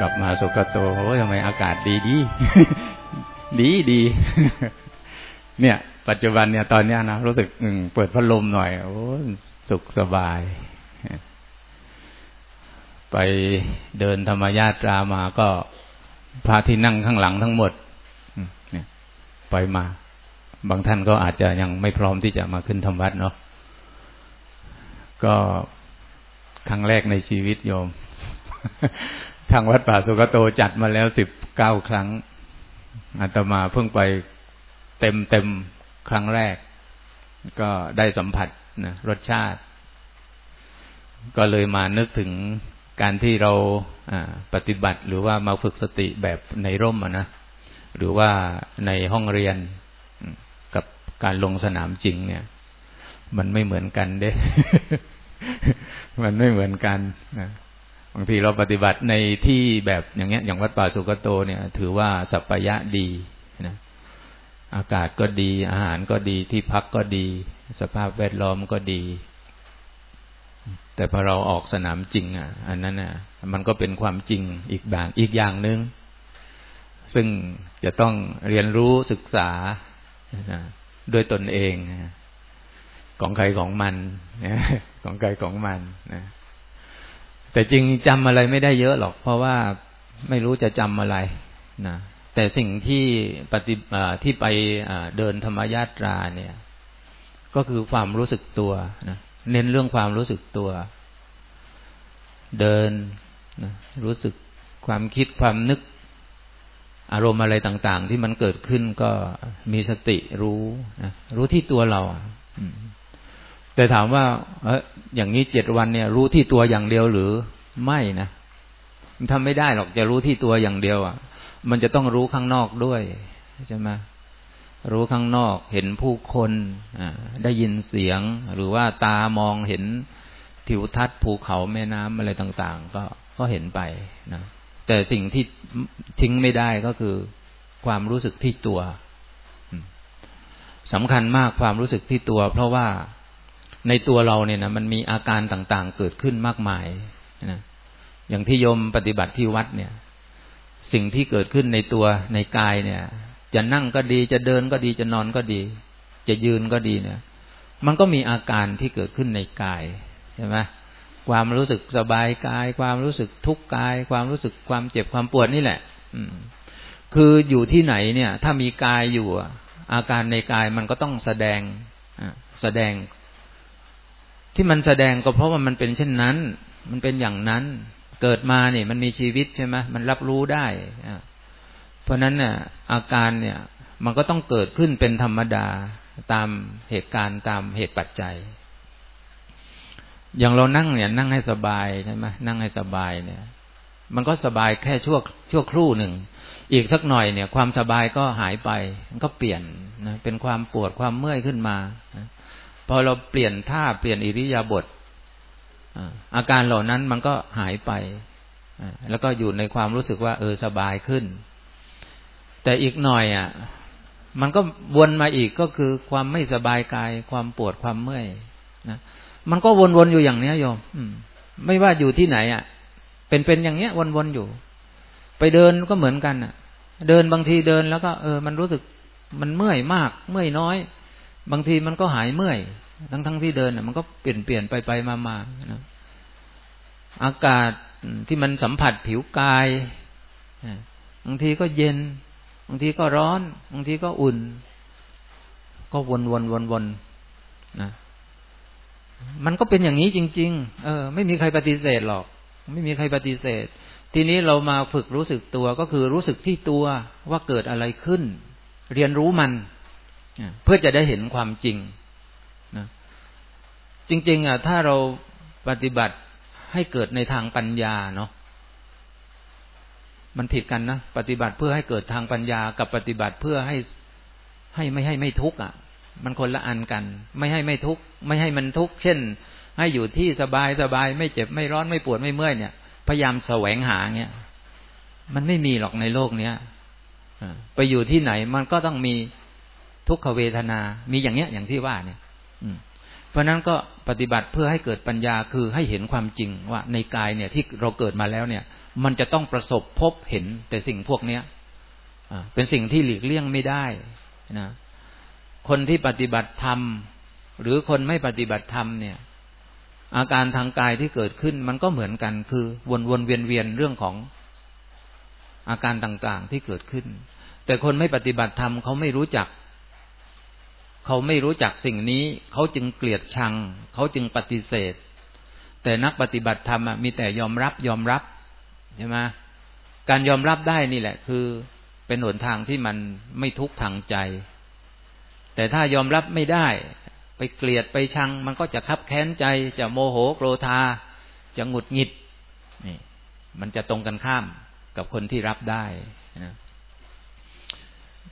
กลับมาสุกโตโอ้ยทำไมอากาศดีดี ดีดี เนี่ย ปัจจุบันเนี่ยตอนเนี้ยนะรู้สึกเปิดพัดลมหน่อย โอ้สุขสบาย ไปเดินธรรมญาตรามาก็พาที่นั่งข้างหลังทั้งหมดเนี่ยไปมา บางท่านก็อาจจะยังไม่พร้อมที่จะมาขึ้นธรรมวัดเนาะก็ครั้งแรกในชีวิตโยม ทางวัดป่าสุกโตจัดมาแล้วสิบเก้าครั้งอาตมาเพิ่งไปเต็มเต็มครั้งแรก ก็ได้สัมผัสนะรสชาติ ก็เลยมานึกถึงการที่เราปฏิบัติหรือว่ามาฝึกสติแบบในร่มนะหรือว่าในห้องเรียนกับการลงสนามจริง เนี่ย มันไม่เหมือนกันเด้ มันไม่เหมือนกันนะ บางทีเราปฏิบัติในที่แบบอย่างเงี้ย อย่างวัดป่าสุกโตเนี่ย ถือว่าสัพยะดีนะอากาศก็ดีอาหารก็ดีที่พักก็ดี สภาพแวดล้อมก็ดี แต่พอเราออกสนามจริง อะ อันนั้นอะ มันก็เป็นความจริงอีกแบบอีกอย่างหนึ่งซึ่งจะต้องเรียนรู้ศึกษาด้วยตนเอง ของใครของมันของใครของมันนะ แต่จริงจำอะไรไม่ได้เยอะหรอก เพราะว่าไม่รู้จะจำอะไรนะแต่สิ่งที่ปฏิที่ไปเดินธรรมญาตราเนี่ย ก็คือความรู้สึกตัวนะเน้นเรื่องความรู้สึกตัว เดินนะรู้สึกความคิดความนึก อารมณ์อะไรต่าง ๆ ที่มันเกิดขึ้นก็มีสติรู้นะรู้ที่ตัวเรา แต่ถามว่าเอออย่างนี้เจ็ดวันเนี่ย รู้ที่ตัวอย่างเดียวหรือไม่นะมันทำไม่ได้หรอกจะรู้ที่ตัวอย่างเดียวอะ มันจะต้องรู้ข้างนอกด้วยใช่ไหมรู้ข้างนอกเห็นผู้คนได้ยินเสียง หรือว่าตามองเห็นทิวทัศน์ภูเขาแม่น้ำอะไรต่าง ๆ ก็ก็เห็นไปนะแต่สิ่งที่ทิ้งไม่ได้ก็คือ ความรู้สึกที่ตัวสำคัญมากความรู้สึกที่ตัว เพราะว่า ในตัวเราเนี่ยนะมันมีอาการต่างๆ เกิดขึ้นมากมายนะอย่างที่โยมปฏิบัติที่วัดเนี่ย สิ่งที่เกิดขึ้นในตัวในกายเนี่ย จะนั่งก็ดีจะเดินก็ดีจะนอนก็ดี จะยืนก็ดีเนี่ย มันก็มีอาการที่เกิดขึ้นในกายใช่ไหมความรู้สึกสบายกาย ความรู้สึกทุกข์กาย ความรู้สึกความเจ็บความปวดนี่แหละ อืมคืออยู่ที่ไหนเนี่ย ถ้ามีกายอยู่อาการในกายมันก็ต้องแสดงแสดง ที่มันแสดงก็เพราะว่ามันเป็นเช่นนั้น มันเป็นอย่างนั้น เกิดมาเนี่ยมันมีชีวิตใช่ไหมมันรับรู้ได้เพราะนั้นเนี่ยอาการเนี่ยมันก็ต้องเกิดขึ้นเป็นธรรมดาตามเหตุการณ์ตามเหตุปัจจัย อย่างเรานั่งเนี่ยนั่งให้สบายใช่ไหมนั่งให้สบายเนี่ย มันก็สบายแค่ชั่วชั่วครู่หนึ่ง อีกสักหน่อยเนี่ย ความสบายก็หายไป มันก็เปลี่ยนนะเป็นความปวดความเมื่อยขึ้นมา พอเราเปลี่ยนท่าเปลี่ยนอิริยาบถอาการเหล่านั้นมันก็หายไป แล้วก็อยู่ในความรู้สึกว่า เออสบายขึ้น แต่อีกหน่อยอะ มันก็วนมาอีกก็คือความไม่สบายกาย ความปวดความเมื่อยนะมันก็วนๆอยู่อย่างเนี้ยโยมไม่ว่าอยู่ที่ไหนอะ เป็นๆอย่างเนี้ยวนๆอยู่ ไปเดินก็เหมือนกันอะ เดินบางทีเดินแล้วก็ เออ มันรู้สึกมันเมื่อยมาก เมื่อยน้อย บางทีมันก็หายเมื่อย ทั้งทั้งที่เดินมันก็เปลี่ยนเปลี่ยนไปไปมามานะอากาศที่มันสัมผัสผิวกายบางทีก็เย็น บางทีก็ร้อน บางทีก็อุ่น ก็วนวนวนวนนะมันก็เป็นอย่างนี้จริง ๆ เออ ไม่มีใครปฏิเสธหรอก ไม่มีใครปฏิเสธ ทีนี้เรามาฝึกรู้สึกตัวก็คือรู้สึกที่ตัวว่าเกิดอะไรขึ้น เรียนรู้มัน เพื่อจะได้เห็นความจริงนะจริง ๆอะถ้าเราปฏิบัติให้เกิดในทางปัญญาเนาะมันผิดกันนะปฏิบัติเพื่อให้เกิดทางปัญญากับปฏิบัติเพื่อให้ให้ไม่ให้ไม่ทุกข์อะ มันคนละอันกัน ไม่ให้ไม่ทุกข์ไม่ให้มันทุกข์เช่น ให้อยู่ที่สบายสบายไม่เจ็บไม่ร้อนไม่ปวดไม่เมื่อยเนี่ย พยายามแสวงหาเนี่ยมันไม่มีหรอกในโลกเนี้ยไปอยู่ที่ไหนมันก็ต้องมี ทุกขเวทนา มีอย่างเนี้ยอย่างที่ว่าเนี่ยเพราะนั้นก็ปฏิบัติเพื่อให้เกิดปัญญาคือให้เห็นความจริงว่าในกายเนี่ยที่เราเกิดมาแล้วเนี่ย มันจะต้องประสบพบเห็นแต่สิ่งพวกเนี้ยเป็นสิ่งที่หลีกเลี่ยงไม่ได้นะคนที่ปฏิบัติธรรม หรือคนไม่ปฏิบัติธรรมเนี่ย อาการทางกายที่เกิดขึ้นมันก็เหมือนกันคือวนวนเวียนเวียนเรื่องของอาการต่างๆที่เกิดขึ้น แต่คนไม่ปฏิบัติธรรมเขาไม่รู้จัก เขาไม่รู้จักสิ่งนี้ เขาจึงเกลียดชัง เขาจึงปฏิเสธ แต่นักปฏิบัติธรรมมีแต่ยอมรับยอมรับใช่ไหมการยอมรับได้นี่แหละ คือเป็นหนทางที่มันไม่ทุกข์ทางใจ แต่ถ้ายอมรับไม่ได้ ไปเกลียดไปชัง มันก็จะคับแค้นใจ จะโมโหโกรธา จะหงุดหงิดนี่มันจะตรงกันข้ามกับคนที่รับได้นะ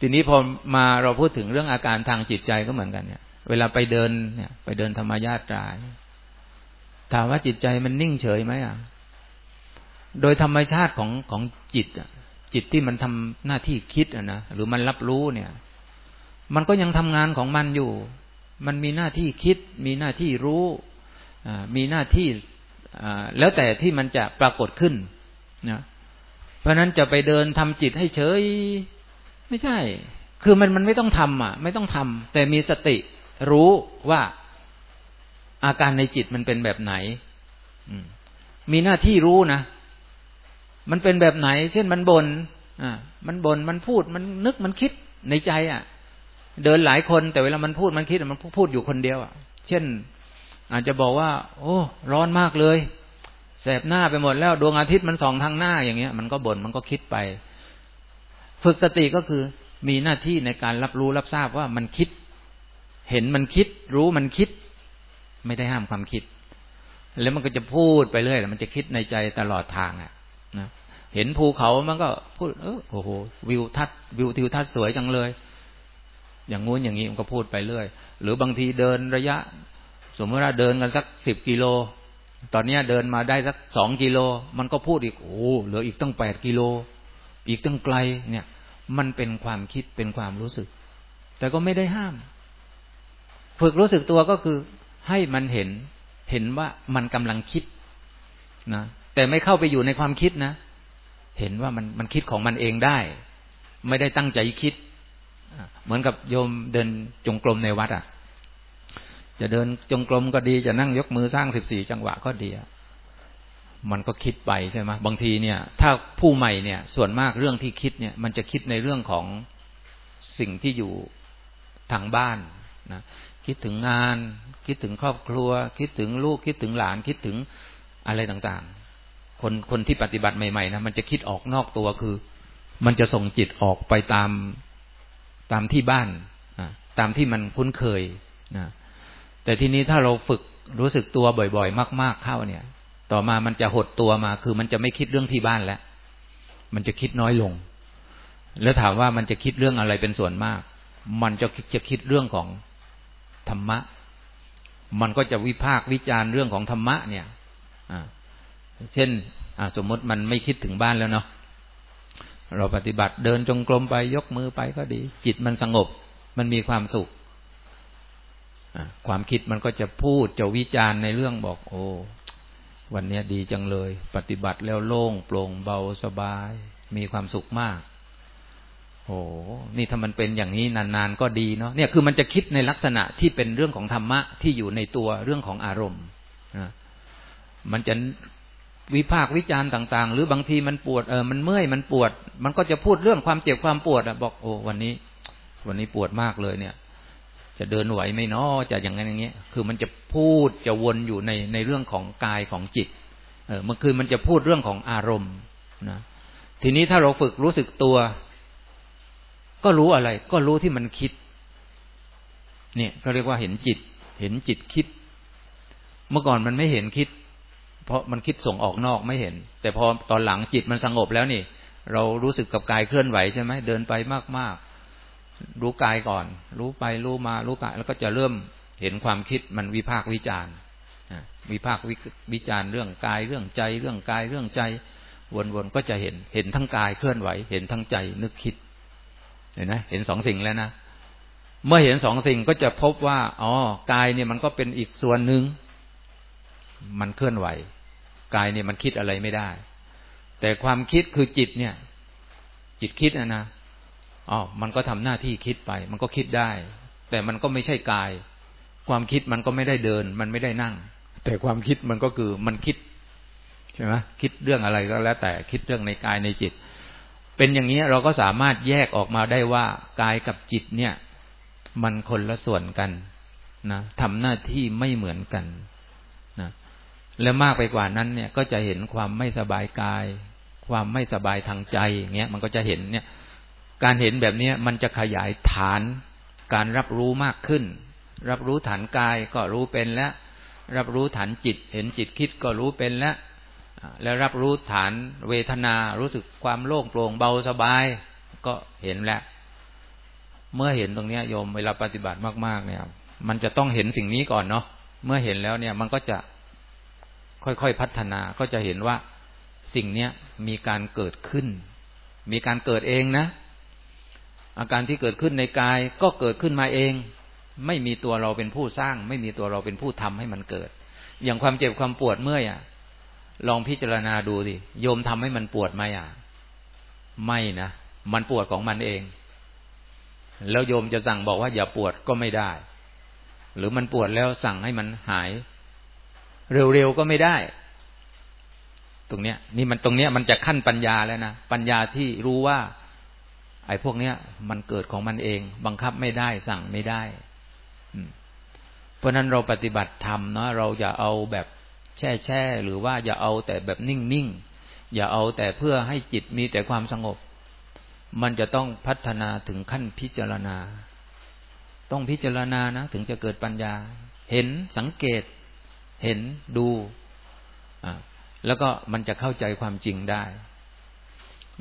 ทีนี้พอมาเราพูดถึงเรื่องอาการทางจิตใจก็เหมือนกันเนี่ย เวลาไปเดินเนี่ย ไปเดินธรรมญาตราถามว่าจิตใจมันนิ่งเฉยไหมอะ โดยธรรมชาติของของจิตอะจิตที่มันทำหน้าที่คิดอะนะหรือมันรับรู้เนี่ย มันก็ยังทำงานของมันอยู่ มันมีหน้าที่คิด มีหน้าที่รู้มีหน้าที่แล้วแต่ที่มันจะปรากฏขึ้นนะเพราะนั้นจะไปเดินทำจิตให้เฉย ไม่ใช่ คือมันมันไม่ต้องทำอะ ไม่ต้องทำแต่มีสติรู้ว่าอาการในจิตมันเป็นแบบไหนมีหน้าที่รู้นะ มันเป็นแบบไหน เช่นมันบน่นอ่ามันบน่นมันพูดมันนึกมันคิดในใจอะ เดินหลายคนแต่เวลามันพูดมันคิดมันพูดอยู่คนเดียวอะ เช่น อาจจะบอกว่า โอ้ ร้อนมากเลยแสบหน้าไปหมดแล้วดวงอาทิตย์มันส่องทางหน้าอย่างเงี้ย มันก็บน่นมันก็คิดไป ฝึกสติก็คือมีหน้าที่ในการรับรู้รับทราบว่ามันคิด เห็นมันคิด รู้มันคิด ไม่ได้ห้ามความคิด แล้วมันก็จะพูดไปเรื่อยมันจะคิดในใจตลอดทางอะนะเห็นภูเขามันก็พูดเออโอ้โหวิวทัศน์วิวทิวทัศน์สวยจังเลย อย่างงู้นอย่างนี้มันก็พูดไปเรื่อย หรือบางทีเดินระยะ สมมติว่าเดินกันสักสิบกิโล ตอนนี้เดินมาได้สักสองกิโล มันก็พูดอีกโอ้เหลืออีกตั้งแปดกิโล อีกตั้งไกลเนี่ย มันเป็นความคิดเป็นความรู้สึก แต่ก็ไม่ได้ห้าม ฝึกรู้สึกตัวก็คือให้มันเห็นเห็นว่ามันกำลังคิดนะแต่ไม่เข้าไปอยู่ในความคิดนะ เห็นว่ามันมันคิดของมันเองได้ ไม่ได้ตั้งใจคิด เหมือนกับโยมเดินจงกรมในวัดอะ จะเดินจงกรมก็ดีจะนั่งยกมือสร้างสิบสี่จังหวะก็ดี มันก็คิดไปใช่ไหมบางทีเนี่ย ถ้าผู้ใหม่เนี่ย ส่วนมากเรื่องที่คิดเนี่ย มันจะคิดในเรื่องของสิ่งที่อยู่ทางบ้านนะคิดถึงงาน คิดถึงครอบครัว คิดถึงลูกคิดถึงหลาน คิดถึงอะไรต่างๆ คนคนที่ปฏิบัติใหม่ๆนะมันจะคิดออกนอกตัวคือ มันจะส่งจิตออกไปตามตามที่บ้านตามที่มันคุ้นเคยนะแต่ทีนี้ถ้าเราฝึกรู้สึกตัวบ่อย ๆ มาก ๆเข้าเนี่ย ต่อมามันจะหดตัวมา คือมันจะไม่คิดเรื่องที่บ้านแล้ว มันจะคิดน้อยลง แล้วถามว่ามันจะคิดเรื่องอะไรเป็นส่วนมาก มันจะจะคิดเรื่องของธรรมะ มันก็จะวิพากษ์วิจารณ์เรื่องของธรรมะเนี่ยเช่นสมมติมันไม่คิดถึงบ้านแล้วเนาะ เราปฏิบัติเดินจงกรมไปยกมือไปก็ดี จิตมันสงบ มันมีความสุขความคิดมันก็จะพูดจะวิจารณ์ในเรื่องบอก โอ้ วันนี้ดีจังเลย ปฏิบัติแล้วโล่งโปร่งเบาสบาย มีความสุขมากโอ้นี่ถ้ามันเป็นอย่างนี้นานๆก็ดีเนาะเนี่ยคือมันจะคิดในลักษณะที่เป็นเรื่องของธรรมะที่อยู่ในตัวเรื่องของอารมณ์นะมันจะวิพากวิจารณ์ต่าง ๆ หรือบางทีมันปวดเออมันเมื่อยมันปวด มันก็จะพูดเรื่องความเจ็บความปวดอะบอกโอ้วันนี้ วันนี้ปวดมากเลยเนี่ย จะเดินไหวไหมเนาะจะอย่างนั้นอย่างเงี้ย คือมันจะพูดจะวนอยู่ในในเรื่องของกายของจิต เออมันคือมันจะพูดเรื่องของอารมณ์นะทีนี้ถ้าเราฝึกรู้สึกตัว ก็รู้อะไร ก็รู้ที่มันคิด เนี่ยก็เรียกว่าเห็นจิต เห็นจิตคิด เมื่อก่อนมันไม่เห็นคิด เพราะมันคิดส่งออกนอกไม่เห็น แต่พอตอนหลังจิตมันสงบแล้วนี่ เรารู้สึกกับกายเคลื่อนไหวใช่ไหมเดินไปมากๆ รู้กายก่อน รู้ไปรู้มารู้กาย แล้วก็จะเริ่มเห็นความคิดมันวิพากวิจารณ์วิพากวิจารณ์เรื่องกายเรื่องใจ เรื่องกายเรื่องใจ วนๆก็จะเห็นเห็นทั้งกายเคลื่อนไหว เห็นทั้งใจนึกคิด เห็นไหมเห็นสองสิ่งแล้วนะเมื่อเห็นสองสิ่งก็จะพบว่าอ๋อกายเนี่ยมันก็เป็นอีกส่วนหนึ่งมันเคลื่อนไหว กายเนี่ยมันคิดอะไรไม่ได้ แต่ความคิดคือจิตเนี่ย จิตคิดนะนะ อ๋อมันก็ทำหน้าที่คิดไป มันก็คิดได้ แต่มันก็ไม่ใช่กาย ความคิดมันก็ไม่ได้เดิน มันไม่ได้นั่ง แต่ความคิดมันก็คือมันคิดใช่ไหมคิดเรื่องอะไรก็แล้วแต่คิดเรื่องในกายในจิต เป็นอย่างนี้เราก็สามารถแยกออกมาได้ว่ากายกับจิตเนี่ย มันคนละส่วนกันนะทำหน้าที่ไม่เหมือนกันนะและมากไปกว่านั้นเนี่ยก็จะเห็นความไม่สบายกาย ความไม่สบายทางใจอย่างเงี้ยมันก็จะเห็นเนี่ย การเห็นแบบนี้มันจะขยายฐานการรับรู้มากขึ้น รับรู้ฐานกายก็รู้เป็นแล้ว รับรู้ฐานจิต เห็นจิตคิดก็รู้เป็นแล้ว แล้วรับรู้ฐานเวทนา รู้สึกความโล่งโปร่งเบาสบาย ก็เห็นแล้ว เมื่อเห็นตรงนี้โยมเวลาปฏิบัติมากๆเนี่ย มันจะต้องเห็นสิ่งนี้ก่อนเนาะ เมื่อเห็นแล้วเนี่ยมันก็จะค่อยๆพัฒนา ก็จะเห็นว่าสิ่งเนี้ยมีการเกิดขึ้น มีการเกิดเองนะ อาการที่เกิดขึ้นในกายก็เกิดขึ้นมาเอง ไม่มีตัวเราเป็นผู้สร้าง ไม่มีตัวเราเป็นผู้ทำให้มันเกิด อย่างความเจ็บความปวดเมื่อยอะ ลองพิจารณาดูดิโยมทำให้มันปวดไหมอะ ไม่นะมันปวดของมันเอง แล้วโยมจะสั่งบอกว่าอย่าปวดก็ไม่ได้ หรือมันปวดแล้วสั่งให้มันหาย เร็วๆก็ไม่ได้ ตรงเนี้ย นี่มันตรงเนี้ยมันจะขั้นปัญญาแล้วนะปัญญาที่รู้ว่า ไอ้พวกเนี้ย มันเกิดของมันเอง บังคับไม่ได้สั่งไม่ได้เพราะนั้นเราปฏิบัติธรรมเนาะเราอย่าเอาแบบแช่แช่หรือว่าอย่าเอาแต่แบบนิ่งนิ่งอย่าเอาแต่เพื่อให้จิตมีแต่ความสงบ มันจะต้องพัฒนาถึงขั้นพิจารณา ต้องพิจารณานะถึงจะเกิดปัญญา เห็นสังเกต เห็นดูอ่าแล้วก็มันจะเข้าใจความจริงได้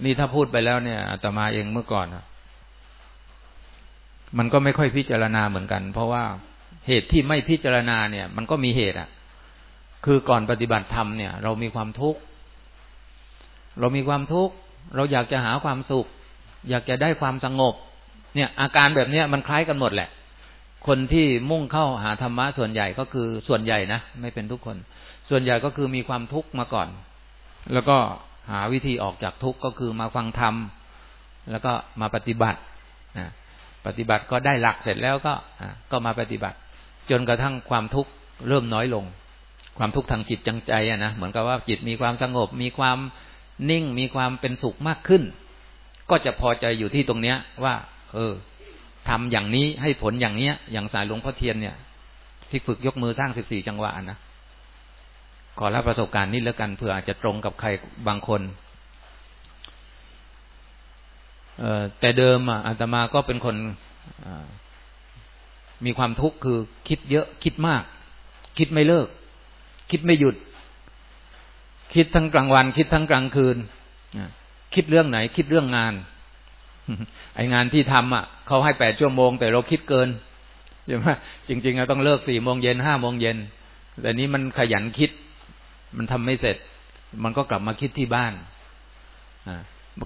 นี่ถ้าพูดไปแล้วเนี่ยอาตมาเองเมื่อก่อนมันก็ไม่ค่อยพิจารณาเหมือนกัน เพราะว่าเหตุที่ไม่พิจารณาเนี่ย มันก็มีเหตุอะคือก่อนปฏิบัติธรรมเนี่ย เรามีความทุกข์เรามีความทุกข์เราอยากจะหาความสุข อยากจะได้ความสงบ เนี่ย อาการแบบเนี้ยมันคล้ายกันหมดแหละ คนที่มุ่งเข้าหาธรรมะส่วนใหญ่ก็คือส่วนใหญ่นะไม่เป็นทุกคน ส่วนใหญ่ก็คือมีความทุกข์มาก่อน แล้วก็ หาวิธีออกจากทุกข์ก็คือมาฟังธรรม แล้วก็มาปฏิบัตินะปฏิบัติก็ได้หลักเสร็จแล้วก็ก็มาปฏิบัติ จนกระทั่งความทุกข์เริ่มน้อยลง ความทุกข์ทางจิตจังใจอะนะเหมือนกับว่าจิตมีความสงบ มีความนิ่งมีความเป็นสุขมากขึ้น ก็จะพอใจอยู่ที่ตรงเนี้ยว่า เออทำอย่างนี้ให้ผลอย่างเนี้ย อย่างสายหลวงพ่อเทียนเนี่ยที่ฝึกยกมือสร้างสิบสี่จังหวะนะ ขอรับประสบการณ์นี้แล้วกันเผื่ออาจจะตรงกับใครบางคนแต่เดิมอะอาตมาก็เป็นคนมีความทุกข์คือคิดเยอะคิดมาก คิดไม่เลิก คิดไม่หยุด คิดทั้งกลางวัน คิดทั้งกลางคืนคิดเรื่องไหน คิดเรื่องงานไองานที่ทำอะเขาให้แปดชั่วโมง แต่เราคิดเกินใช่ไหมจริงๆเราต้องเลิกสี่โมงเย็นห้าโมงเย็นแต่นี้มันขยันคิด มันทำไม่เสร็จ มันก็กลับมาคิดที่บ้านอ่า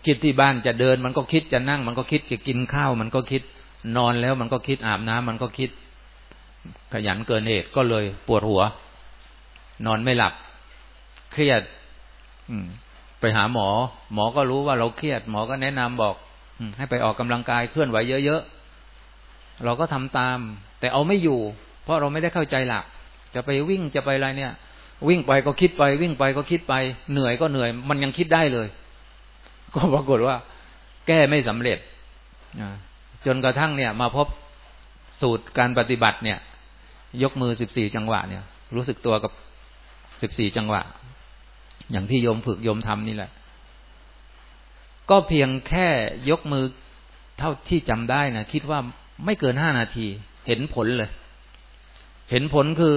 คิดที่บ้านจะเดิน มันก็คิดจะนั่ง มันก็คิดจะกินข้าว มันก็คิดนอนแล้วมันก็คิดอาบน้ำมันก็คิด ขยันเกินเหตุก็เลยปวดหัว นอนไม่หลับ เครียด อืม ไปหาหมอ หมอก็รู้ว่าเราเครียด หมอก็แนะนำบอกให้ไปออกกำลังกายเคลื่อนไหวเยอะๆเราก็ทำตาม แต่เอาไม่อยู่ เพราะเราไม่ได้เข้าใจหลัก จะไปวิ่งจะไปอะไรเนี่ย วิ่งไปก็คิดไป วิ่งไปก็คิดไป เหนื่อยก็เหนื่อย มันยังคิดได้เลย ก็ปรากฏว่า แก้ไม่สำเร็จจนกระทั่งเนี่ย มาพบสูตรการปฏิบัติเนี่ย ยกมือสิบสี่จังหวะเนี่ย รู้สึกตัวกับสิบสี่จังหวะ อย่างที่โยมฝึกโยมทำนี่แหละ ก็เพียงแค่ยกมือเท่าที่จำได้นะคิดว่าไม่เกินห้านาที เห็นผลเลย เห็นผลคือ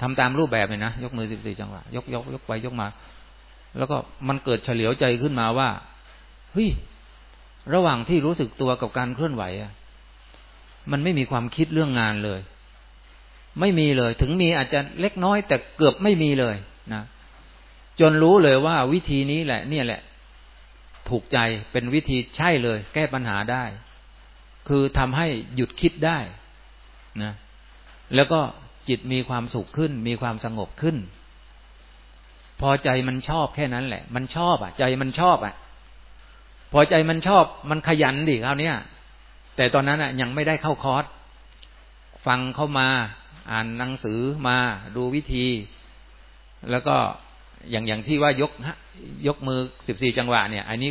ทำตามรูปแบบเลยนะ ยกมือสิบสี่จังหวะ ยกยกยกไปยกมา แล้วก็มันเกิดเฉลียวใจขึ้นมาว่าเฮ้ยระหว่างที่รู้สึกตัวกับการเคลื่อนไหวอะมันไม่มีความคิดเรื่องงานเลย ไม่มีเลย ถึงมีอาจจะเล็กน้อย แต่เกือบไม่มีเลยนะจนรู้เลยว่าวิธีนี้แหละ เนี่ยแหละ ถูกใจเป็นวิธีใช่เลย แก้ปัญหาได้ คือทำให้หยุดคิดได้นะแล้วก็ จิตมีความสุขขึ้น มีความสงบขึ้น พอใจมันชอบแค่นั้นแหละ มันชอบอะ ใจมันชอบอะ พอใจมันชอบมันขยันดิคราวนี้ยแต่ตอนนั้นอะ ยังไม่ได้เข้าคอร์สฟังเข้ามา อ่านหนังสือมาดูวิธี แล้วก็อย่างอย่างที่ว่ายกยกมือสิบสี่จังหวะเนี่ย อันนี้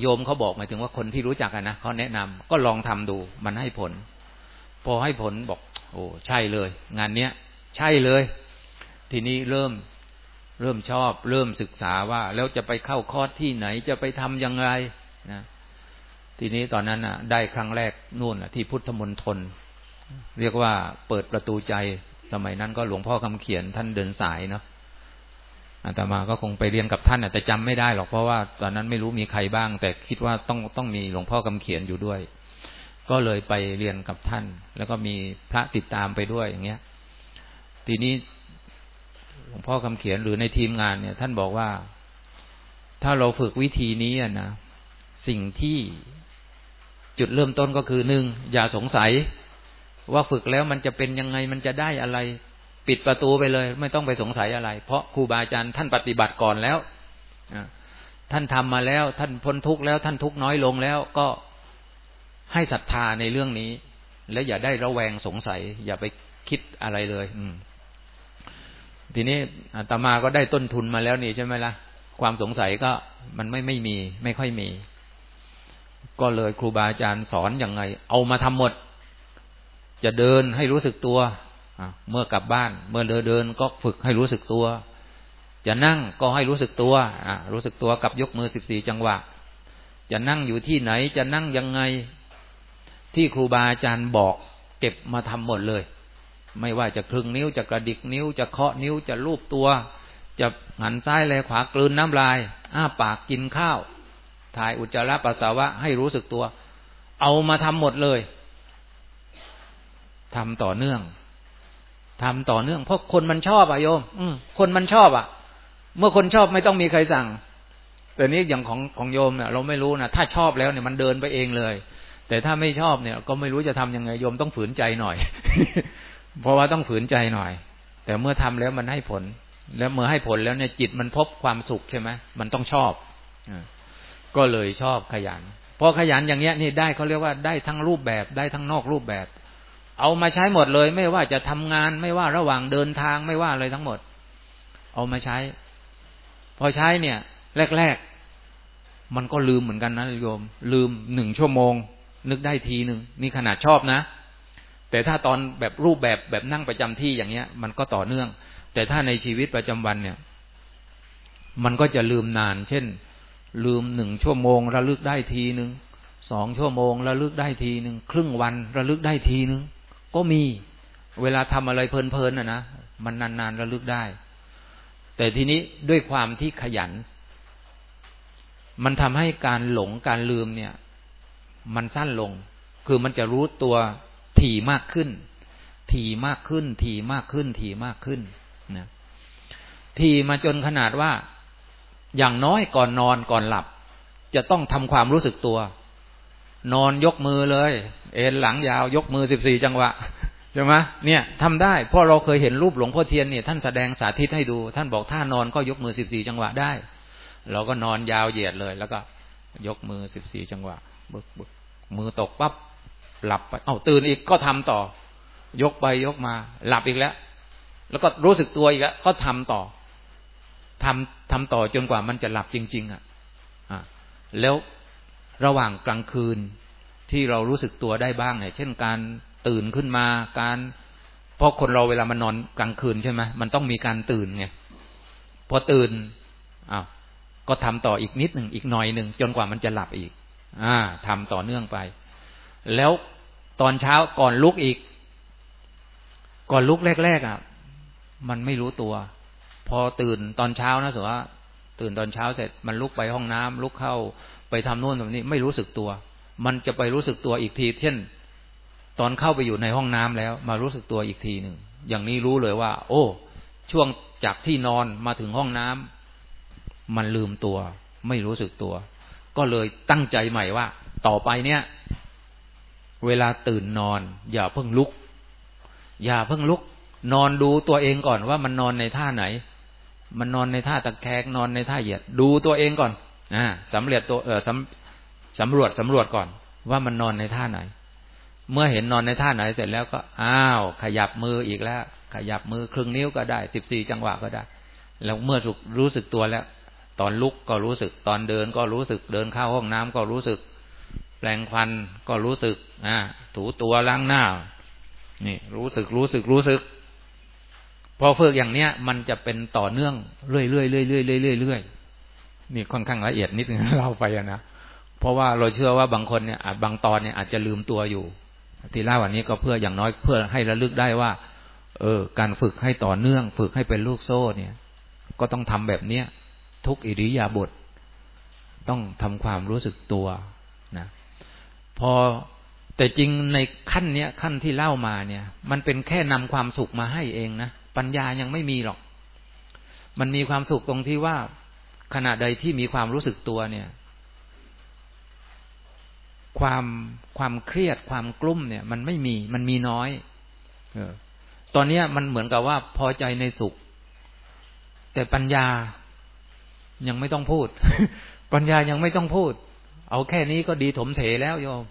โยมเขาบอกหมายถึงว่าคนที่รู้จักกันนะเขาแนะนำก็ลองทำดูมันให้ผล พอให้ผลบอก โอ้ใช่เลย งานเนี้ยใช่เลย ทีนี้เริ่มเริ่มชอบ เริ่มศึกษาว่า แล้วจะไปเข้าคอร์สที่ไหนจะไปทำยังไงนะ ทีนี้ตอนนั้นอะ ได้ครั้งแรกนู่นอะที่พุทธมณฑลเรียกว่าเปิดประตูใจสมัยนั้นก็หลวงพ่อคำเขียนท่านเดินสายเนาะอาตมาก็คงไปเรียนกับท่านแต่จำไม่ได้หรอกเพราะว่าตอนนั้นไม่รู้มีใครบ้าง แต่คิดว่าต้องต้องมีหลวงพ่อคำเขียนอยู่ด้วย ก็เลยไปเรียนกับท่าน แล้วก็มีพระติดตามไปด้วยอย่างเงี้ย ทีนี้หลวงพ่อคำเขียนหรือในทีมงานเนี่ย ท่านบอกว่า ถ้าเราฝึกวิธีนี้นะสิ่งที่จุดเริ่มต้นก็คือหนึ่งอย่าสงสัย ว่าฝึกแล้วมันจะเป็นยังไงมันจะได้อะไร ปิดประตูไปเลย ไม่ต้องไปสงสัยอะไร เพราะครูบาอาจารย์ท่านปฏิบัติก่อนแล้วท่านทำมาแล้ว ท่านพ้นทุกข์แล้ว ท่านทุกข์น้อยลงแล้วก็ ให้ศรัทธาในเรื่องนี้ และอย่าได้ระแวงสงสัย อย่าไปคิดอะไรเลย อืทีนี้อาตมาก็ได้ต้นทุนมาแล้วนี่ใช่ไหมละ่ะ ความสงสัยก็มันไม่ไม่มี ไม่ค่อยมี ก็เลยครูบาอาจารย์สอนอยังไง เอามาทำหมด จะเดินให้รู้สึกตัวเมื่อกลับบ้าน เมื่อเดินเดินก็ฝึกให้รู้สึกตัว จะนั่งก็ให้รู้สึกตัวรู้สึกตัวกับยกมือสิบสี่จังหวะ จะนั่งอยู่ที่ไหน จะนั่งยังไง ที่ครูบาอาจารย์บอกเก็บมาทำหมดเลย ไม่ว่าจะครึ่งนิ้วจะกระดิกนิ้ว จะเคาะนิ้วจะลูบตัว จะหันซ้ายเลยขวากลืนน้ำลาย อ้าปากกินข้าว ถ่ายอุจจาระปัสสาวะให้รู้สึกตัว เอามาทำหมดเลยทำต่อเนื่องทำต่อเนื่อง เพราะคนมันชอบอะโยม อืคนมันชอบอะเมื่อคนชอบไม่ต้องมีใครสั่ง แต่นี้อย่างของของโยมเนี่ยเราไม่รู้นะถ้าชอบแล้วเนี่ยมันเดินไปเองเลย แต่ถ้าไม่ชอบเนี่ย ก็ไม่รู้จะทํำยังไงโยมต้องฝืนใจหน่อย เพราะว่าต้องฝืนใจหน่อย แต่เมื่อทำแล้วมันให้ผล แล้วเมื่อให้ผลแล้วเนี่ยจิตมันพบความสุขใช่ไหมมันต้องชอบก็เลยชอบขยันพอขยันอย่างเงี้ยนี่ได้เขาเรียกว่าได้ทั้งรูปแบบได้ทั้งนอกรูปแบบ เอามาใช้หมดเลย ไม่ว่าจะทำงานไม่ว่าระหว่างเดินทางไม่ว่าอะไรทั้งหมด เอามาใช้ พอใช้เนี่ย แรก ๆ มันก็ลืมเหมือนกันนะโยม ลืมหนึ่งชั่วโมง นึกได้ทีหนึ่งนี่ขนาดชอบนะ แต่ถ้าตอนแบบรูปแบบแบบนั่งประจำที่อย่างเงี้ย มันก็ต่อเนื่อง แต่ถ้าในชีวิตประจำวันเนี่ย มันก็จะลืมนาน เช่น ลืมหนึ่งชั่วโมง ระลึกได้ทีหนึ่งสองชั่วโมง ระลึกได้ทีหนึ่งครึ่งวันระลึกได้ทีหนึ่งก็มีเวลาทำอะไรเพลินๆนะนะมันนานๆระลึกได้ แต่ทีนี้ด้วยความที่ขยัน มันทำให้การหลงการลืมเนี่ย มันสั้นลง คือมันจะรู้ตัวถี่มากขึ้น ถี่มากขึ้น ถี่มากขึ้น ถี่มากขึ้นนะถี่มาจนขนาดว่า อย่างน้อยก่อนนอนก่อนหลับ จะต้องทำความรู้สึกตัว นอนยกมือเลย เอ็นหลังยาวยกมือสิบสี่จังหวะใช่ไหมเนี่ยทำได้เพราะเราเคยเห็นรูปหลวงพ่อเทียนเนี่ยท่านแสดงสาธิตให้ดู ท่านบอกท่านอนก็ยกมือสิบสี่จังหวะได้ เราก็นอนยาวเหยียดเลย แล้วก็ยกมือสิบสี่จังหวะ บึกบึกมือตกปั๊บหลับไปเอ้าตื่นอีกก็ทำต่อ ยกไปยกมา หลับอีกแล้ว แล้วก็รู้สึกตัวอีกแล้ว ก็ทำต่อทำทำต่อจนกว่ามันจะหลับจริง ๆ อะอ่าแล้วระหว่างกลางคืนที่เรารู้สึกตัวได้บ้างเนี่ย เช่นการตื่นขึ้นมาการเพราะคนเราเวลามันนอนกลางคืนใช่ไหมมันต้องมีการตื่นไงพอตื่นอ้าวก็ทำต่ออีกนิดหนึ่งอีกหน่อยหนึ่งจนกว่ามันจะหลับอีก อ่าทำต่อเนื่องไป แล้วตอนเช้าก่อนลุกอีก ก่อนลุกแรกๆอะ มันไม่รู้ตัว พอตื่นตอนเช้านะสมมติว่า ตื่นตอนเช้าเสร็จมันลุกไปห้องน้ำลุกเข้าไปทำโน่นทำนี้ไม่รู้สึกตัว มันจะไปรู้สึกตัวอีกทีเช่น ตอนเข้าไปอยู่ในห้องน้ำแล้ว มารู้สึกตัวอีกทีหนึ่งอย่างนี้รู้เลยว่า โอ้ ช่วงจากที่นอนมาถึงห้องน้ำมันลืมตัว ไม่รู้สึกตัว ก็เลยตั้งใจใหม่ว่า ต่อไปเนี่ย เวลาตื่นนอน อย่าเพิ่งลุก อย่าเพิ่งลุก นอนดูตัวเองก่อนว่ามันนอนในท่าไหน มันนอนในท่าตะแคงนอนในท่าเหยียด ดูตัวเองก่อนอ่าสำเร็จตัวเออสำสำรวจสำรวจก่อน ว่ามันนอนในท่าไหน เมื่อเห็นนอนในท่าไหนเสร็จแล้วก็อ้าว ขยับมืออีกแล้ว ขยับมือครึ่งนิ้วก็ได้สิบสี่จังหวะก็ได้ แล้วเมื่อรู้สึกตัวแล้ว ตอนลุกก็รู้สึก ตอนเดินก็รู้สึก เดินเข้าห้องน้ำก็รู้สึก แปลงควันก็รู้สึกอ่าถูตัวล้างหน้า นี่ รู้สึกรู้สึกรู้สึก พอฝึกอย่างเนี้ย มันจะเป็นต่อเนื่องเรื่อยเรื่อยเรื่อยเรื่อยเรื่อยเรื่อยนี่ค่อนข้างละเอียดนิดนึงเล่าไปนะเพราะว่าเราเชื่อว่าบางคนเนี่ยบางตอนเนี่ยอาจจะลืมตัวอยู่ที่เล่าวันนี้ก็เพื่ออย่างน้อยเพื่อให้ระลึกได้ว่า เออ การฝึกให้ต่อเนื่อง ฝึกให้เป็นลูกโซ่เนี่ย ก็ต้องทำแบบเนี้ย ทุกอิริยาบถต้องทำความรู้สึกตัวนะพอแต่จริงในขั้นเนี้ยขั้นที่เล่ามาเนี่ย มันเป็นแค่นำความสุขมาให้เองนะปัญญายังไม่มีหรอก มันมีความสุขตรงที่ว่าขณะใดที่มีความรู้สึกตัวเนี่ย ความความเครียดความกลุ้มเนี่ย มันไม่มีมันมีน้อย เออ ตอนนี้มันเหมือนกับว่าพอใจในสุข แต่ปัญญา ยังไม่ต้องพูด ปัญญายังไม่ต้องพูด เอาแค่นี้ก็ดีถมเถแล้วโยม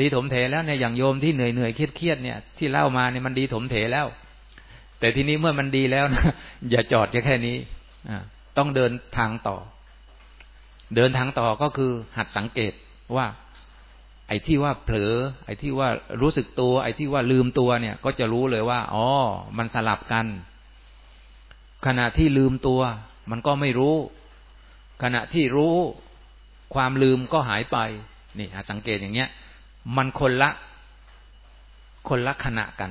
ดีถมเถแล้วเนี่ยอย่างโยมที่เหนื่อยเหนื่อยเครียดเครียดเนี่ยที่เล่ามาเนี่ยมันดีถมเถแล้ว แต่ทีนี้เมื่อมันดีแล้วนะอย่าจอดแค่นี้ต้องเดินทางต่อ เดินทางต่อก็คือหัดสังเกตว่า ไอ้ที่ว่าเผลอ ไอ้ที่ว่ารู้สึกตัว ไอ้ที่ว่าลืมตัวเนี่ย ก็จะรู้เลยว่าอ๋อมันสลับกันขณะที่ลืมตัว มันก็ไม่รู้ ขณะที่รู้ความลืมก็หายไปนี่สังเกตอย่างเงี้ย มันคนละ คนละขณะกัน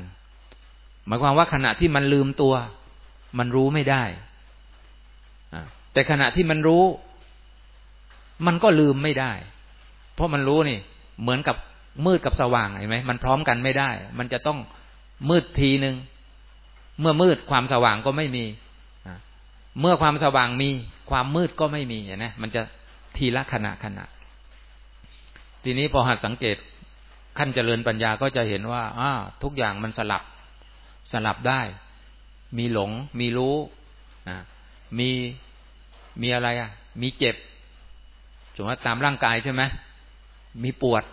หมายความว่าขณะที่มันลืมตัว มันรู้ไม่ได้แต่ขณะที่มันรู้ มันก็ลืมไม่ได้ เพราะมันรู้นี่ เหมือนกับมืดกับสว่างเห็นไหมมันพร้อมกันไม่ได้ มันจะต้องมืดทีหนึ่งเมื่อมืดความสว่างก็ไม่มี เมื่อความสว่างมีความมืดก็ไม่มีเห็นไหมมันจะทีละขณะขณะ ทีนี้พอหัดสังเกตขั้นเจริญปัญญาก็จะเห็นว่าอ้าทุกอย่างมันสลับสลับได้ มีหลง มีรู้นะมีมีอะไรอะ มีเจ็บสมมติตามร่างกายใช่ไหมมีปวด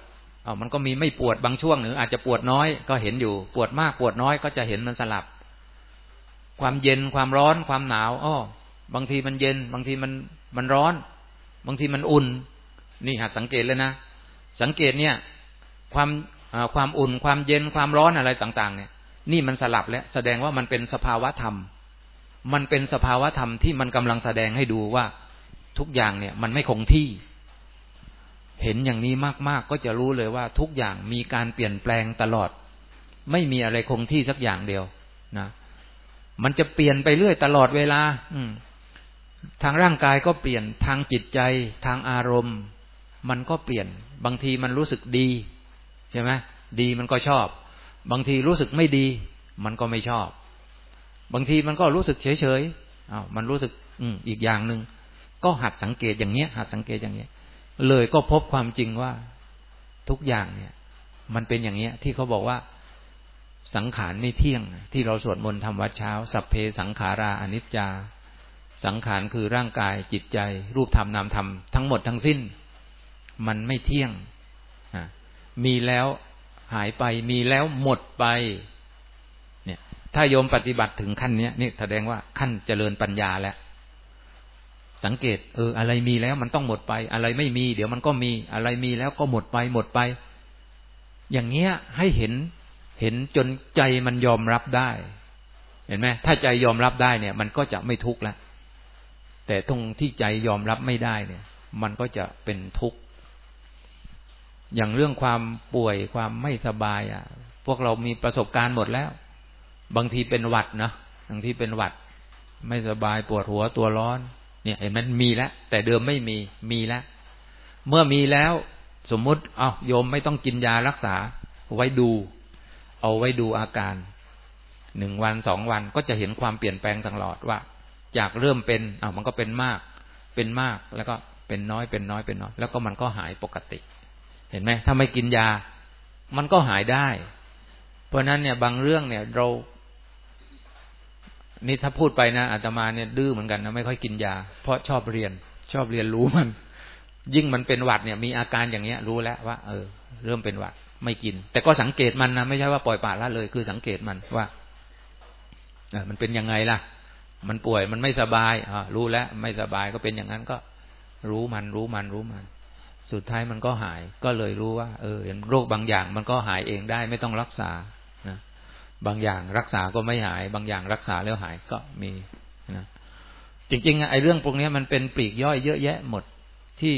อ๋อมันก็มีไม่ปวดบางช่วงหรืออาจจะปวดน้อยก็เห็นอยู่ ปวดมากปวดน้อยก็จะเห็นมันสลับ ความเย็นความร้อนความหนาวอ้อบางทีมันเย็น บางทีมันมันร้อน บางทีมันอุ่น นี่หัดสังเกตเลยนะ สังเกตเนี่ย ความความอุ่น ความเย็นความร้อนอะไรต่าง ๆ เนี่ย นี่มันสลับแล้ว แสดงว่ามันเป็นสภาวะธรรม มันเป็นสภาวะธรรมที่มันกำลังแสดงให้ดูว่าทุกอย่างเนี่ย มันไม่คงที่ เห็นอย่างนี้มากๆ ก็จะรู้เลยว่าทุกอย่างมีการเปลี่ยนแปลงตลอด ไม่มีอะไรคงที่สักอย่างเดียวนะ มันจะเปลี่ยนไปเรื่อยตลอดเวลา อืทางร่างกายก็เปลี่ยนทางจิตใจทางอารมณ์ มันก็เปลี่ยน บางทีมันรู้สึกดีใช่ไหมดีมันก็ชอบ บางทีรู้สึกไม่ดี มันก็ไม่ชอบ บางทีมันก็รู้สึกเฉยเฉยอ้าวมันรู้สึก อืมอีกอย่างหนึ่งก็หัดสังเกตอย่างเนี้ย หัดสังเกตอย่างเนี้ย เลยก็พบความจริงว่า ทุกอย่างเนี่ย มันเป็นอย่างเนี้ย ที่เขาบอกว่า สังขารไม่เที่ยง ที่เราสวดมนต์ทำวัดเช้า สัพเพสังขาราอนิจจา สังขารคือร่างกายจิตใจ รูปธรรมนามธรรมทั้งหมดทั้งสิ้น มันไม่เที่ยง มีแล้วหายไปมีแล้วหมดไป เนี่ย ถ้าโยมปฏิบัติถึงขั้นนี้นี่แสดงว่าขั้นเจริญปัญญาแล้วสังเกตเอออะไรมีแล้วมันต้องหมดไป อะไรไม่มี เดี๋ยวมันก็มีอะไรมีแล้วก็หมดไปหมดไป อย่างเงี้ยให้เห็น เห็นจนใจมันยอมรับได้ เห็นไหมถ้าใจยอมรับได้เนี่ย มันก็จะไม่ทุกข์ล้วแต่ตรงที่ใจยอมรับไม่ได้เนี่ย มันก็จะเป็นทุกข์อย่างเรื่องความป่วยความไม่สบายอะ พวกเรามีประสบการณ์หมดแล้ว บางทีเป็นหวัดนะบางทีเป็นหวัด ไม่สบายปวดหัวตัวร้อน เนี่ยเห็นมันมีแล้วแต่เดิมไม่มีมีแล้วเมื่อมีแล้ว สมมุติเอาโยมไม่ต้องกินยารักษาไว้ดู เอาไว้ดูอาการหนึ่งวันสองวันก็จะเห็นความเปลี่ยนแปลงตลอดว่า จากเริ่มเป็นอ้าวมันก็เป็นมาก เป็นมากแล้วก็เป็นน้อยเป็นน้อยเป็นน้อย แล้วก็มันก็หายปกติ เห็นไหมถ้าไม่กินยา มันก็หายได้ เพราะนั้นเนี่ยบางเรื่องเนี่ยเรา นี่ถ้าพูดไปนะอาตมาเนี่ยดื้อเหมือนกันนะไม่ค่อยกินยา เพราะชอบเรียน ชอบเรียนรู้มัน ยิ่งมันเป็นหวัดเนี่ย มีอาการอย่างเงี้ย รู้แล้วว่า เออ เริ่มเป็นหวัด ไม่กิน แต่ก็สังเกตมันนะไม่ใช่ว่าปล่อยปละละเลย คือสังเกตมันว่าเออมันเป็นยังไงล่ะ มันป่วยมันไม่สบายอ่ารู้แล้วไม่สบายก็เป็นอย่างนั้นก็รู้มันรู้มันรู้มัน สุดท้ายมันก็หาย ก็เลยรู้ว่า เออโรคบางอย่างมันก็หายเองได้ไม่ต้องรักษานะบางอย่างรักษาก็ไม่หาย บางอย่างรักษาแล้วหายก็มีนะจริงๆไอ้เรื่องพวกนี้มันเป็นปลีกย่อยเยอะแยะหมดที่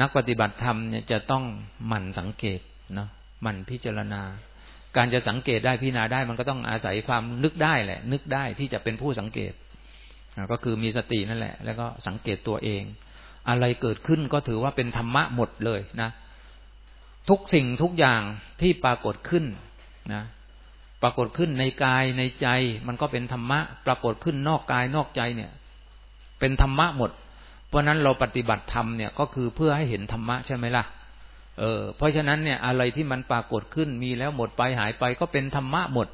นักปฏิบัติธรรมเนี่ยจะต้องหมั่นสังเกตนะ มันพิจารณา การจะสังเกตได้พิจารณาได้ มันก็ต้องอาศัยความนึกได้แหละ นึกได้ที่จะเป็นผู้สังเกตก็คือมีสตินั่นแหละ แล้วก็สังเกตตัวเอง อะไรเกิดขึ้นก็ถือว่าเป็นธรรมะหมดเลยนะ ทุกสิ่งทุกอย่างที่ปรากฏขึ้นนะปรากฏขึ้นในกายในใจ มันก็เป็นธรรมะ ปรากฏขึ้นนอกกายนอกใจเนี่ย เป็นธรรมะหมด เพราะนั้นเราปฏิบัติธรรมเนี่ยก็คือเพื่อให้เห็นธรรมะใช่ไหมล่ะ เออเพราะฉะนั้นเนี่ยอะไรที่มันปรากฏขึ้นมีแล้วหมดไปหายไปก็เป็นธรรมะหมด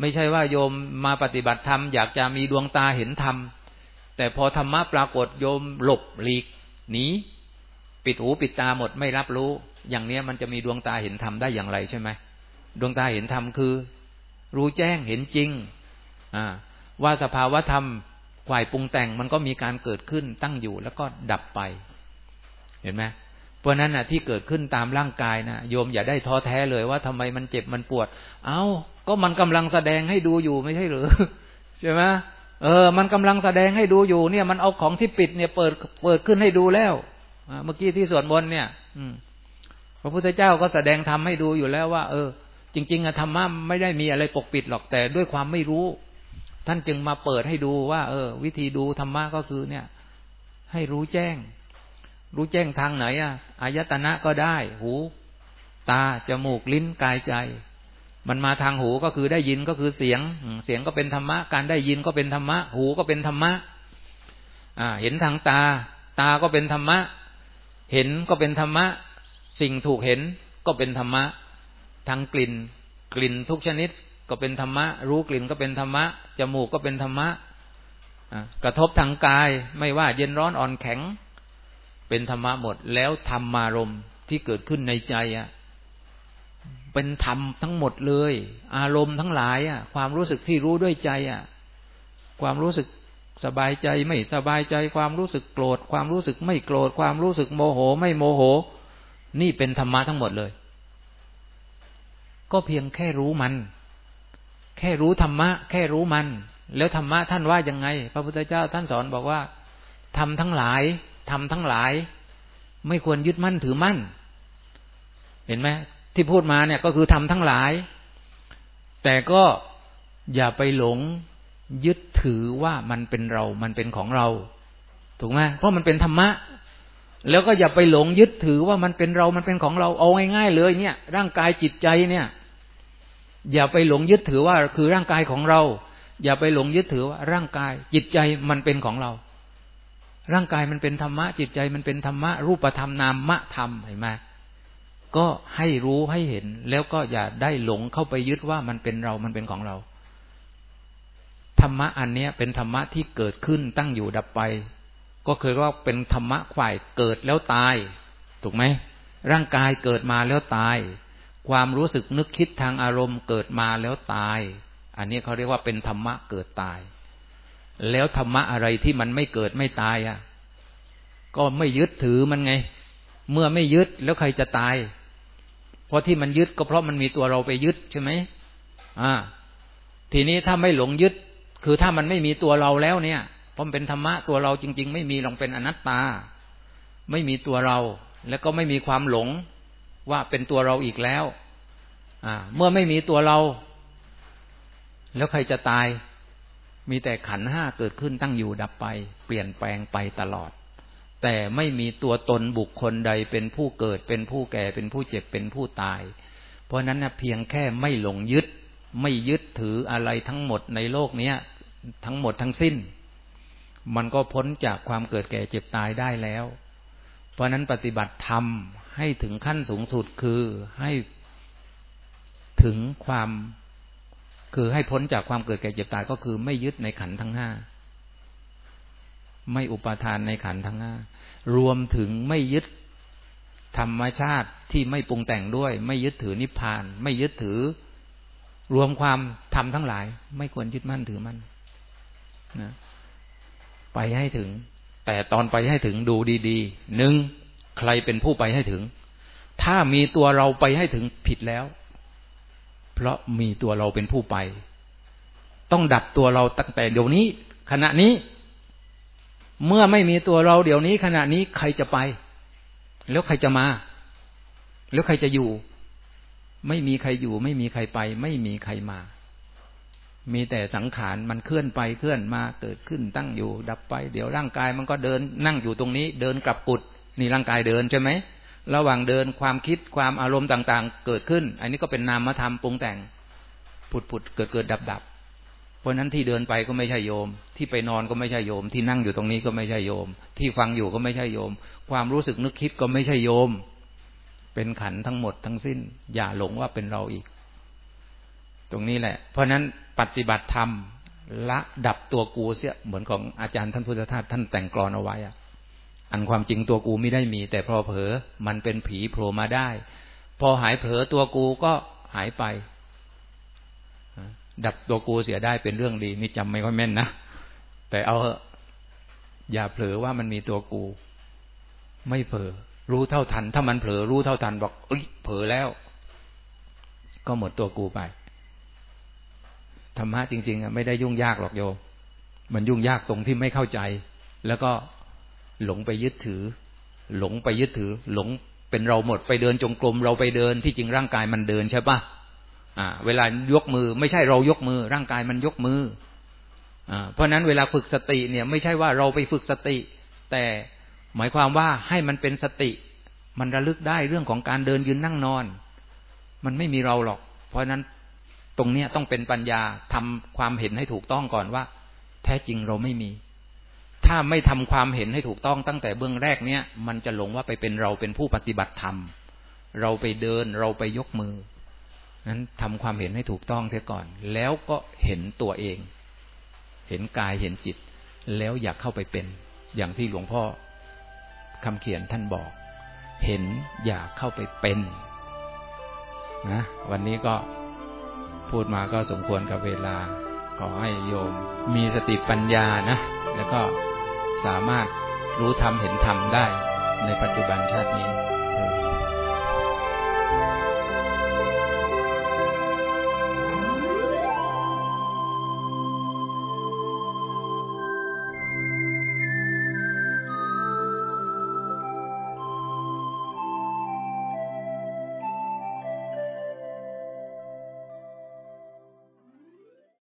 ไม่ใช่ว่าโยมมาปฏิบัติธรรมอยากจะมีดวงตาเห็นธรรม แต่พอธรรมะปรากฏโยมหลบหลีกหนีปิดหูปิดตาหมดไม่รับรู้ อย่างเนี้ยมันจะมีดวงตาเห็นธรรมได้อย่างไรใช่ไหมดวงตาเห็นธรรมคือ รู้แจ้งเห็นจริงอ่าว่าสภาวะธรรมฝ่ายปรุงแต่งมันก็มีการเกิดขึ้นตั้งอยู่แล้วก็ดับไป เห็นไหม เพราะนั้นนะที่เกิดขึ้นตามร่างกายนะโยมอย่าได้ท้อแท้เลยว่าทำไมมันเจ็บมันปวด เอา้า ก็มันกำลังแสดงให้ดูอยู่ไม่ใช่หรือใช่ไหมเออ มันกำลังแสดงให้ดูอยู่ เนี่ย มันเอาของที่ปิดเนี่ยเปิดเปิดขึ้นให้ดูแล้วเมื่อกี้ที่สวดมนต์เนี่ย อืมพระพุทธเจ้าก็แสดงทำให้ดูอยู่แล้วว่า เออ จริง ๆอะธรรมะไม่ได้มีอะไรปกปิดหรอกแต่ด้วยความไม่รู้ ท่านจึงมาเปิดให้ดูว่า เออ วิธีดูธรรมะก็คือเนี่ย ให้รู้แจ้ง รู้แจ้งทางไหนอะอายตนะก็ได้ หู ตา จมูก ลิ้น กายใจ มันมาทางหูก็คือได้ยินก็คือเสียง เสียงก็เป็นธรรมะ การได้ยินก็เป็นธรรมะ หูก็เป็นธรรมะอ่าเห็นทางตา ตาก็เป็นธรรมะ เห็นก็เป็นธรรมะ สิ่งถูกเห็นก็เป็นธรรมะทั้งกลิ่น กลิ่นทุกชนิดก็เป็นธรรมะ รู้กลิ่นก็เป็นธรรมะ จมูกก็เป็นธรรมะกระทบทางกาย ไม่ว่าเย็นร้อนอ่อนแข็ง เป็นธรรมะหมด แล้วธรรมารมที่เกิดขึ้นในใจอะเป็นธรรมทั้งหมดเลย อารมณ์ทั้งหลายอะ ความรู้สึกที่รู้ด้วยใจอะ ความรู้สึกสบายใจไม่สบายใจ ความรู้สึกโกรธ ความรู้สึกไม่โกรธ ความรู้สึกโมโห ไม่โมโห นี่เป็นธรรมะทั้งหมดเลย ก็เพียงแค่รู้มัน แค่รู้ธรรมะ แค่รู้มัน แล้วธรรมะท่านว่ายังไง พระพุทธเจ้าท่านสอนบอกว่าทำทั้งหลาย ทำทั้งหลาย ไม่ควรยึดมั่นถือมั่น เห็นไหมที่พูดมาเนี่ยก็คือทำทั้งหลาย แต่ก็อย่าไปหลงยึดถือว่ามันเป็นเรา มันเป็นของเรา ถูกไหมเพราะมันเป็นธรรมะ แล้วก็อย่าไปหลงยึดถือว่ามันเป็นเรา มันเป็นของเรา เอาง่ายๆเลยเนี่ย ร่างกายจิตใจเนี่ย อย่าไปหลงยึดถือว่าคือร่างกายของเรา อย่าไปหลงยึดถือว่าร่างกายจิตใจมันเป็นของเรา ร่างกายมันเป็นธรรมะจิตใจมันเป็นธรรมะรูปธรรมนามะธรรมเห็นไหมก็ให้รู้ให้เห็น แล้วก็อย่าได้หลงเข้าไปยึดว่ามันเป็นเรามันเป็นของเรา ธรรมะอันเนี้ยเป็นธรรมะที่เกิดขึ้นตั้งอยู่ดับไป ก็คือว่าเป็นธรรมะฝ่ายเกิดแล้วตาย ถูกไหมร่างกายเกิดมาแล้วตาย ความรู้สึกนึกคิดทางอารมณ์เกิดมาแล้วตาย อันนี้เขาเรียกว่าเป็นธรรมะเกิดตาย แล้วธรรมะอะไรที่มันไม่เกิดไม่ตายอะ ก็ไม่ยึดถือมันไง เมื่อไม่ยึดแล้วใครจะตาย เพราะที่มันยึดก็เพราะมันมีตัวเราไปยึดใช่ไหมอ่า ทีนี้ถ้าไม่หลงยึด คือถ้ามันไม่มีตัวเราแล้วเนี่ยเพราะมันเป็นธรรมะตัวเราจริง ๆ ไม่มีลองเป็นอนัตตา ไม่มีตัวเรา แล้วก็ไม่มีความหลงว่าเป็นตัวเราอีกแล้ว อ่า เมื่อไม่มีตัวเรา แล้วใครจะตาย มีแต่ขันห้าเกิดขึ้นตั้งอยู่ดับไป เปลี่ยนแปลงไปตลอด แต่ไม่มีตัวตนบุคคลใดเป็นผู้เกิดเป็นผู้แก่เป็นผู้เจ็บเป็นผู้ตาย เพราะนั้นนะเพียงแค่ไม่หลงยึด ไม่ยึดถืออะไรทั้งหมดในโลกนี้ทั้งหมดทั้งสิ้น มันก็พ้นจากความเกิดแก่เจ็บตายได้แล้ว เพราะนั้นปฏิบัติธรรมให้ถึงขั้นสูงสุดคือให้ถึงความ คือให้พ้นจากความเกิดแก่เจ็บตายก็คือไม่ยึดในขันทั้งห้า ไม่อุปทานในขันทั้งห้ารวมถึงไม่ยึดธรรมชาติที่ไม่ปรุงแต่งด้วย ไม่ยึดถือนิพพาน ไม่ยึดถือ รวมความทำทั้งหลาย ไม่ควรยึดมั่นถือมั่นนะไปให้ถึง แต่ตอนไปให้ถึงดูดีๆหนึ่งใครเป็นผู้ไปให้ถึง ถ้ามีตัวเราไปให้ถึงผิดแล้ว เพราะมีตัวเราเป็นผู้ไป ต้องดับตัวเราตั้งแต่เดี๋ยวนี้ ขณะนี้ เมื่อไม่มีตัวเราเดี๋ยวนี้ ขณะนี้ใครจะไป แล้วใครจะมา แล้วใครจะอยู่ ไม่มีใครอยู่ ไม่มีใครไป ไม่มีใครมา มีแต่สังขารมันเคลื่อนไปเคลื่อนมาเกิดขึ้นตั้งอยู่ ดับไป เดี๋ยวร่างกายมันก็เดินนั่งอยู่ตรงนี้ เดินกลับปุดนี่ร่างกายเดินใช่ไหม ระหว่างเดินความคิดความอารมณ์ต่าง ๆ เกิดขึ้น อันนี้ก็เป็นนามธรรมปรุงแต่งผุดผุดเกิดเกิดดับดับเพราะนั้นที่เดินไปก็ไม่ใช่โยม ที่ไปนอนก็ไม่ใช่โยม ที่นั่งอยู่ตรงนี้ก็ไม่ใช่โยม ที่ฟังอยู่ก็ไม่ใช่โยม ความรู้สึกนึกคิดก็ไม่ใช่โยม เป็นขันทั้งหมดทั้งสิ้น อย่าหลงว่าเป็นเราอีก ตรงนี้แหละ เพราะนั้นปฏิบัติธรรมละดับตัวกูเสียเหมือนของอาจารย์ท่านพุทธทาสท่านแต่งกรอนเอาไว้อะ อันความจริงตัวกูไม่ได้มี แต่พอเผลอมันเป็นผีโผล่มาได้ พอหายเผลอตัวกูก็หายไป ดับตัวกูเสียได้เป็นเรื่องดีนี่จำไม่ค่อยแม่นนะแต่เอาอย่าเผลอว่ามันมีตัวกู ไม่เผลอรู้เท่าทัน ถ้ามันเผลอรู้เท่าทันบอกเอ้ยเผลอแล้ว ก็หมดตัวกูไปธรรมะจริง ๆ ไม่ได้ยุ่งยากหรอกโยมมันยุ่งยากตรงที่ไม่เข้าใจ แล้วก็ หลงไปยึดถือ หลงไปยึดถือ หลงเป็นเราหมดไปเดินจงกรมเราไปเดินที่จริงร่างกายมันเดินใช่ปะอ่า เวลายกมือไม่ใช่เรายกมือ ร่างกายมันยกมืออ่าเพราะนั้นเวลาฝึกสติเนี่ย ไม่ใช่ว่าเราไปฝึกสติ แต่หมายความว่าให้มันเป็นสติ มันระลึกได้เรื่องของการเดินยืนนั่งนอน มันไม่มีเราหรอก เพราะนั้นตรงเนี้ยต้องเป็นปัญญาทำความเห็นให้ถูกต้องก่อนว่า แท้จริงเราไม่มี ถ้าไม่ทำความเห็นให้ถูกต้องตั้งแต่เบื้องแรกเนี้ยมันจะหลงว่าไปเป็นเราเป็นผู้ปฏิบัติธรรม เราไปเดินเราไปยกมือนั้นทำความเห็นให้ถูกต้องเสียก่อน แล้วก็เห็นตัวเอง เห็นกายเห็นจิต แล้วอยากเข้าไปเป็น อย่างที่หลวงพ่อคำเขียนท่านบอก เห็นอยากเข้าไปเป็นนะวันนี้ก็พูดมาก็สมควรกับเวลา ขอให้โยมมีสติปัญญานะ แล้วก็ สามารถรู้ธรรมเห็นธรรมได้ในปัจจุบันชาตินี้